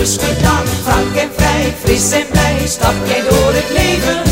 rustig lang, frank en vrij, fris en blij, stap jij door het leven.